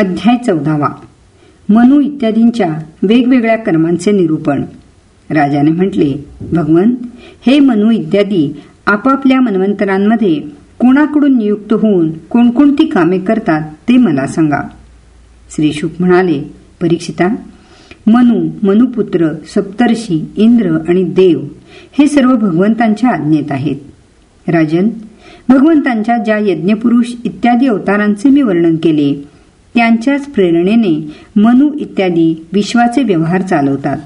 अध्याय चौदावा. मनु इत्यादींच्या वेगवेगळ्या कर्मांचे निरूपण. राजाने म्हटले भगवन हे मनु इत्यादी आपापल्या मनवंतरांमध्ये कोणाकडून नियुक्त होऊन कोणकोणती कामे करतात ते मला सांगा. श्री शुक म्हणाले परीक्षिता मनु मनुपुत्र सप्तर्षी इंद्र आणि देव हे सर्व भगवंतांच्या आज्ञेत आहेत. राजन भगवंतांच्या ज्या यज्ञपुरुष इत्यादी अवतारांचे मी वर्णन केले त्यांच्याच प्रेरणेने मनु इत्यादी विश्वाचे व्यवहार चालवतात.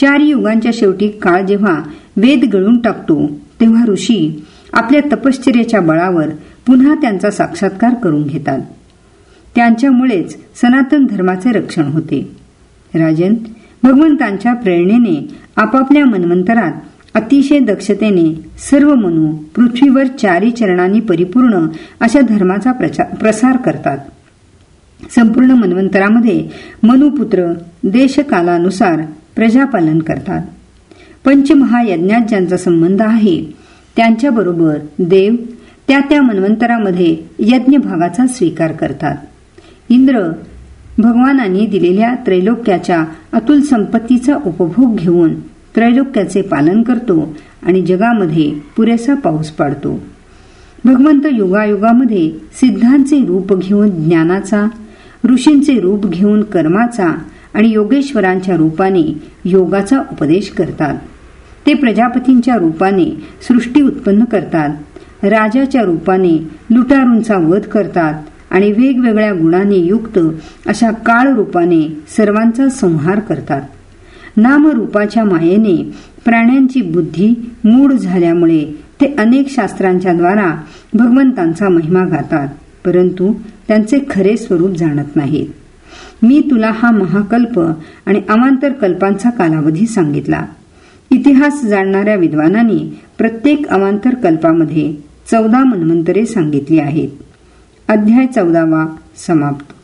चार युगांच्या शेवटी काळ जेव्हा वेद गळून टाकतो तेव्हा ऋषी आपल्या तपश्चर्याच्या बळावर पुन्हा त्यांचा साक्षात्कार करून घेतात. त्यांच्यामुळेच सनातन धर्माचे रक्षण होते. राजन भगवंतांच्या प्रेरणेने आपापल्या मन्वंतरात अतिशय दक्षतेने सर्व मनू पृथ्वीवर चारी चरणांनी परिपूर्ण अशा धर्माचा प्रसार करतात. संपूर्ण मन्वंतरामध्ये मनुपुत्र देशकालानुसार प्रजापालन करतात. पंचमहायज्ञात ज्यांचा संबंध आहे त्यांच्याबरोबर देव त्या त्या मन्वंतरामध्ये यज्ञ भागाचा स्वीकार करतात. इंद्र भगवानांनी दिलेल्या त्रैलोक्याच्या अतुल संपत्तीचा उपभोग घेऊन त्रैलोक्याचे पालन करतो आणि जगामध्ये पुरेसा पाऊस पाडतो. भगवंत युगायुगामध्ये सिद्धांचे रूप घेऊन ज्ञानाचा ऋषींचे रूप घेऊन कर्माचा आणि योगेश्वरांच्या रूपाने योगाचा उपदेश करतात. ते प्रजापतींच्या रूपाने सृष्टी उत्पन्न करतात. राजाच्या रूपाने लुटारूंचा वध करतात आणि वेगवेगळ्या गुणांनी युक्त अशा काळ रूपाने सर्वांचा संहार करतात. नामरूपाच्या मायेने प्राण्यांची बुद्धी मूढ झाल्यामुळे ते अनेक शास्त्रांच्या द्वारा भगवंतांचा महिमा गातात. परंतु त्यांचे खरे स्वरूप जाणत नाहीत. मी तुला हा महाकल्प आणि अमांतर कल्पांचा कालावधी सांगितला. इतिहास जाणणाऱ्या विद्वानांनी प्रत्येक अमांतर कल्पामध्ये चौदा मन्वंतरे सांगितली आहेत. अध्याय चौदावा समाप्त.